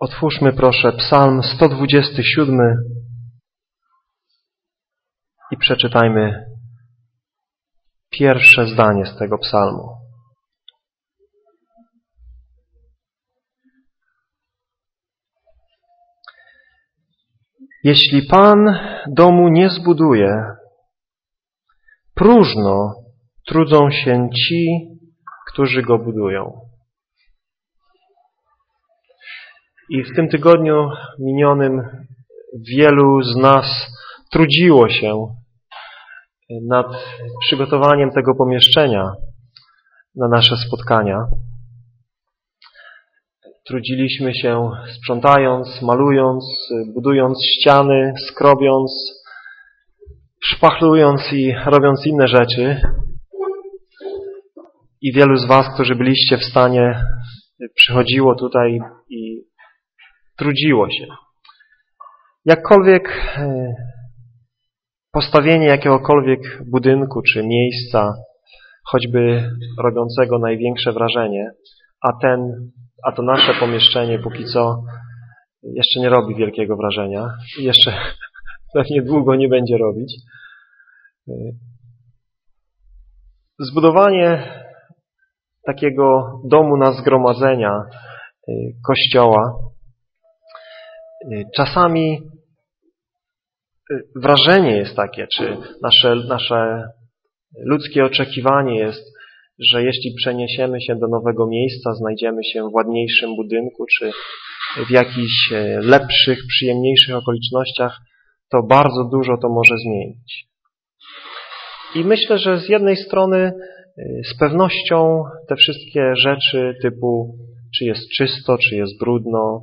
Otwórzmy proszę Psalm 127 i przeczytajmy pierwsze zdanie z tego psalmu. Jeśli Pan domu nie zbuduje, próżno trudzą się ci, którzy go budują. I w tym tygodniu minionym wielu z nas trudziło się nad przygotowaniem tego pomieszczenia na nasze spotkania. Trudziliśmy się sprzątając, malując, budując ściany, skrobiąc, szpachlując i robiąc inne rzeczy. I wielu z Was, którzy byliście w stanie, przychodziło tutaj i trudziło się. Jakkolwiek e, postawienie jakiegokolwiek budynku czy miejsca, choćby robiącego największe wrażenie, a ten, a to nasze pomieszczenie póki co jeszcze nie robi wielkiego wrażenia jeszcze pewnie długo nie będzie robić. E, zbudowanie takiego domu na zgromadzenia e, kościoła czasami y, wrażenie jest takie, czy nasze, nasze ludzkie oczekiwanie jest, że jeśli przeniesiemy się do nowego miejsca, znajdziemy się w ładniejszym budynku, czy w jakichś e, lepszych, przyjemniejszych okolicznościach, to bardzo dużo to może zmienić. I myślę, że z jednej strony y, z pewnością te wszystkie rzeczy typu czy jest czysto, czy jest brudno,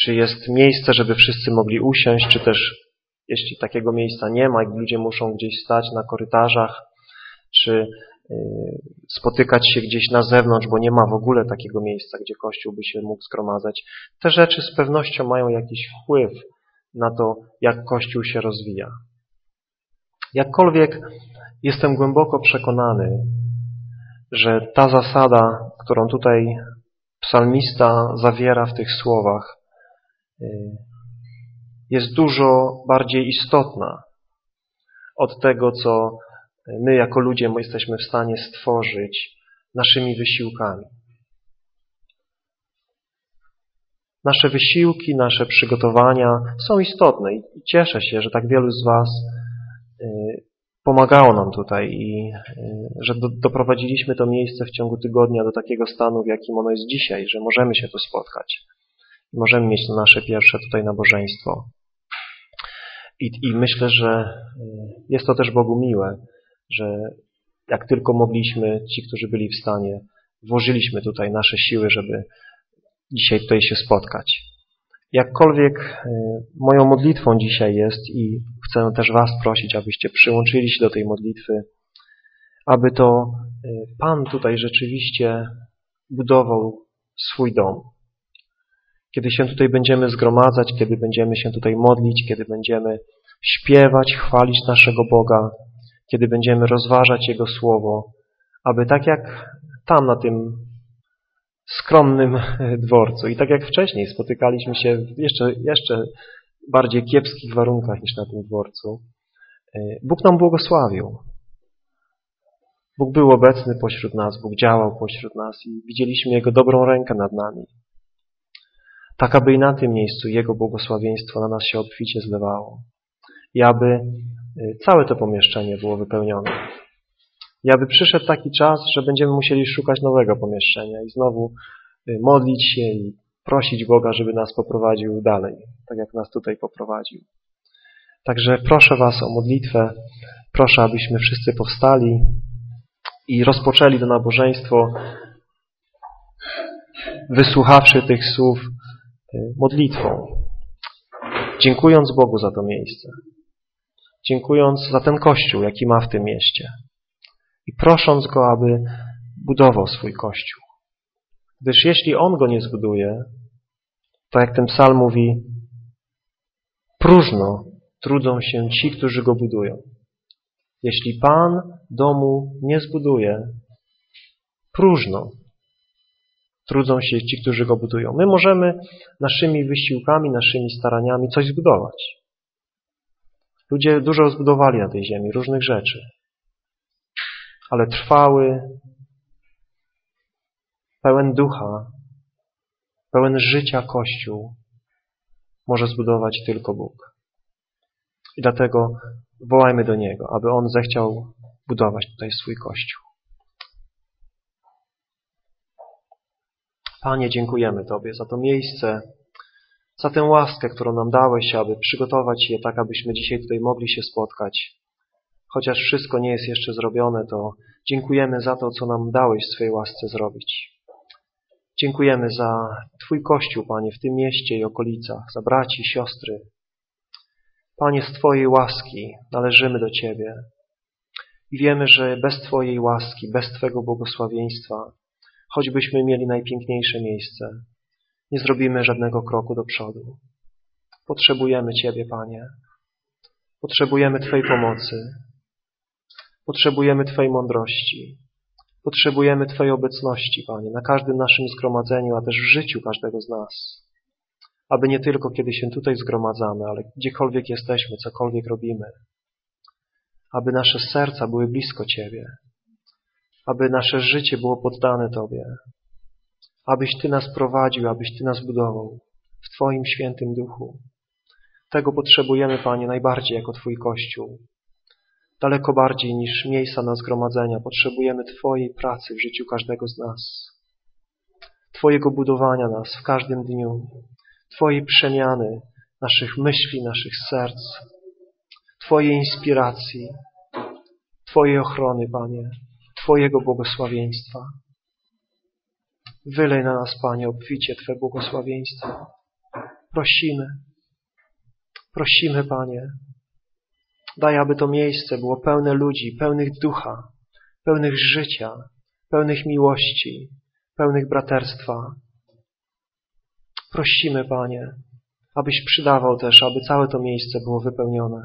czy jest miejsce, żeby wszyscy mogli usiąść, czy też jeśli takiego miejsca nie ma i ludzie muszą gdzieś stać na korytarzach, czy y, spotykać się gdzieś na zewnątrz, bo nie ma w ogóle takiego miejsca, gdzie Kościół by się mógł zgromadzać. Te rzeczy z pewnością mają jakiś wpływ na to, jak Kościół się rozwija. Jakkolwiek jestem głęboko przekonany, że ta zasada, którą tutaj psalmista zawiera w tych słowach, jest dużo bardziej istotna od tego, co my jako ludzie jesteśmy w stanie stworzyć naszymi wysiłkami. Nasze wysiłki, nasze przygotowania są istotne i cieszę się, że tak wielu z Was y, pomagało nam tutaj i y, że doprowadziliśmy to miejsce w ciągu tygodnia do takiego stanu, w jakim ono jest dzisiaj, że możemy się tu spotkać możemy mieć nasze pierwsze tutaj nabożeństwo. I, I myślę, że y, jest to też Bogu miłe, że jak tylko mogliśmy, ci, którzy byli w stanie, włożyliśmy tutaj nasze siły, żeby dzisiaj tutaj się spotkać. Jakkolwiek y, moją modlitwą dzisiaj jest i chcę też Was prosić, abyście przyłączyli się do tej modlitwy, aby to y, Pan tutaj rzeczywiście budował swój dom. Kiedy się tutaj będziemy zgromadzać, kiedy będziemy się tutaj modlić, kiedy będziemy śpiewać, chwalić naszego Boga, kiedy będziemy rozważać Jego Słowo, aby tak jak tam na tym skromnym dworcu i tak jak wcześniej spotykaliśmy się w jeszcze, jeszcze bardziej kiepskich warunkach niż na tym dworcu, e, Bóg nam błogosławił. Bóg był obecny pośród nas, Bóg działał pośród nas i widzieliśmy Jego dobrą rękę nad nami tak aby i na tym miejscu Jego błogosławieństwo na nas się obficie zlewało i aby y, całe to pomieszczenie było wypełnione. I aby przyszedł taki czas, że będziemy musieli szukać nowego pomieszczenia i znowu y, modlić się i prosić Boga, żeby nas poprowadził dalej, tak jak nas tutaj poprowadził. Także proszę Was o modlitwę, proszę, abyśmy wszyscy powstali i rozpoczęli to nabożeństwo, wysłuchawszy tych słów modlitwą, dziękując Bogu za to miejsce, dziękując za ten Kościół, jaki ma w tym mieście i prosząc Go, aby budował swój Kościół. Gdyż jeśli On go nie zbuduje, to jak ten psalm mówi, próżno trudzą się ci, którzy go budują. Jeśli Pan domu nie zbuduje, próżno trudzą się ci, którzy go budują. My możemy naszymi wysiłkami, naszymi staraniami coś zbudować. Ludzie dużo zbudowali na tej ziemi, różnych rzeczy. Ale trwały, pełen ducha, pełen życia Kościół może zbudować tylko Bóg. I dlatego wołajmy do Niego, aby On zechciał budować tutaj swój Kościół. Panie, dziękujemy Tobie za to miejsce, za tę łaskę, którą nam dałeś, aby przygotować je tak, abyśmy dzisiaj tutaj mogli się spotkać. Chociaż wszystko nie jest jeszcze zrobione, to dziękujemy za to, co nam dałeś w swojej łasce zrobić. Dziękujemy za Twój Kościół, Panie, w tym mieście i okolicach, za braci, siostry. Panie, z Twojej łaski należymy do Ciebie i wiemy, że bez Twojej łaski, bez Twojego błogosławieństwa, choćbyśmy mieli najpiękniejsze miejsce, nie zrobimy żadnego kroku do przodu. Potrzebujemy Ciebie, Panie. Potrzebujemy Twojej pomocy. Potrzebujemy Twojej mądrości. Potrzebujemy Twojej obecności, Panie, na każdym naszym zgromadzeniu, a też w życiu każdego z nas. Aby nie tylko kiedy się tutaj zgromadzamy, ale gdziekolwiek jesteśmy, cokolwiek robimy. Aby nasze serca były blisko Ciebie. Aby nasze życie było poddane Tobie. Abyś Ty nas prowadził, abyś Ty nas budował w Twoim świętym duchu. Tego potrzebujemy, Panie, najbardziej jako Twój Kościół. Daleko bardziej niż miejsca na zgromadzenia potrzebujemy Twojej pracy w życiu każdego z nas. Twojego budowania nas w każdym dniu. Twojej przemiany naszych myśli, naszych serc. Twojej inspiracji. Twojej ochrony, Panie. Twojego błogosławieństwa. Wylej na nas, Panie, obficie Twe błogosławieństwo. Prosimy. Prosimy, Panie, Daj, aby to miejsce było pełne ludzi, pełnych ducha, pełnych życia, pełnych miłości, pełnych braterstwa. Prosimy, Panie, abyś przydawał też, aby całe to miejsce było wypełnione,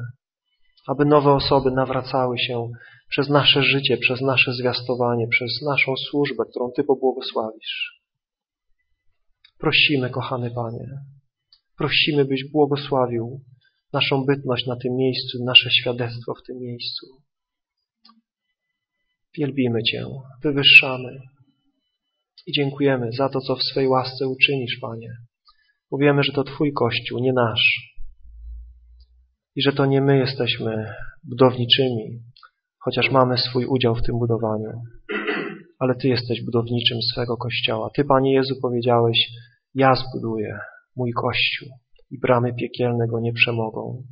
aby nowe osoby nawracały się przez nasze życie, przez nasze zwiastowanie, przez naszą służbę, którą Ty pobłogosławisz. Prosimy, kochany Panie, prosimy, byś błogosławił naszą bytność na tym miejscu, nasze świadectwo w tym miejscu. Wielbimy Cię, wywyższamy i dziękujemy za to, co w swej łasce uczynisz, Panie. Mówimy, że to Twój Kościół, nie nasz. I że to nie my jesteśmy budowniczymi, chociaż mamy swój udział w tym budowaniu. Ale Ty jesteś budowniczym swego Kościoła. Ty, Panie Jezu, powiedziałeś, ja zbuduję mój Kościół i bramy piekielne go nie przemogą.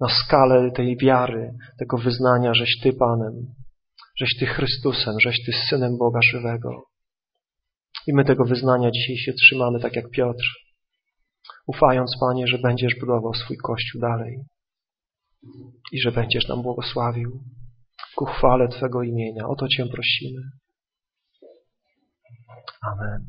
Na skalę tej wiary, tego wyznania, żeś Ty Panem, żeś Ty Chrystusem, żeś Ty Synem Boga żywego. I my tego wyznania dzisiaj się trzymamy, tak jak Piotr, ufając, Panie, że będziesz budował swój Kościół dalej i że będziesz nam błogosławił ku chwale Twego imienia. O to Cię prosimy. Amen.